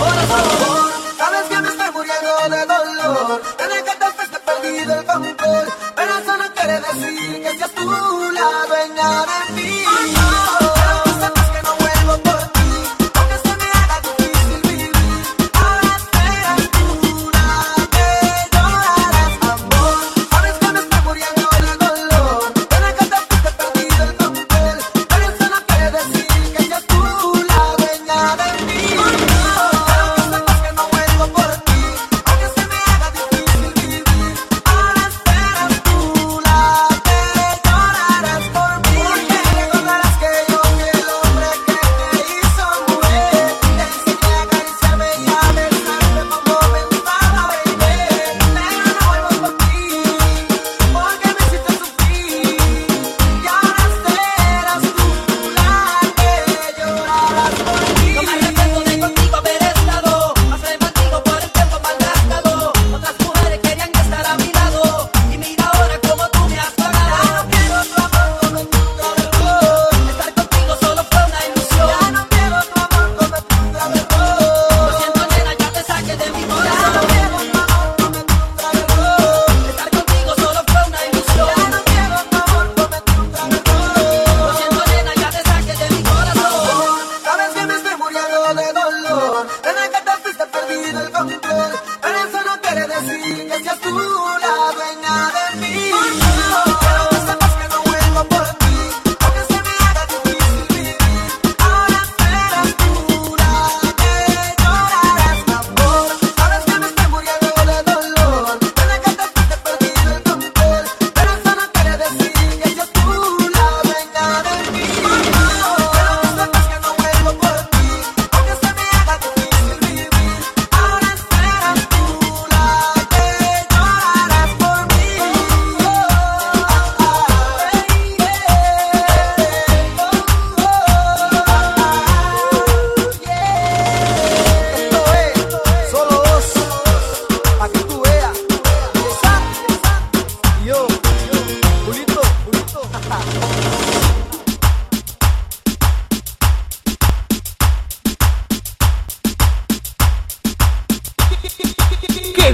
Ahora solo por, sabes que me estoy muriendo de dolor. Te dejaste, te perdí el control. Pero eso no quiere decir que seas tú la dueña de mí.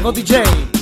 Diego DJ.